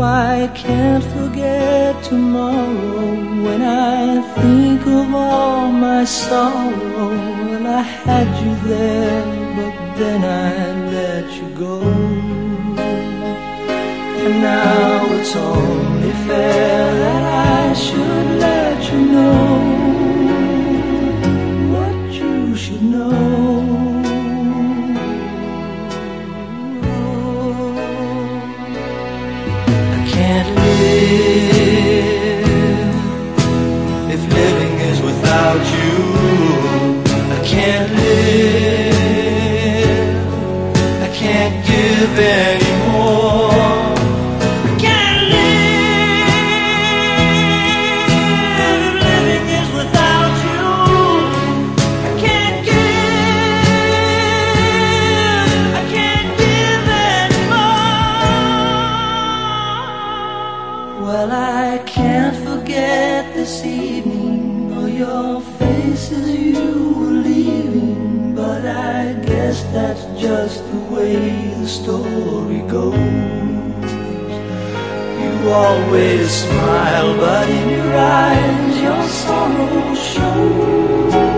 I can't forget tomorrow when I think of all my sorrow. Well, I had you there, but then I let you go. And now it's only fair that I should can't guess that's just the way the story goes. You always smile, but in your eyes your sorrow shows.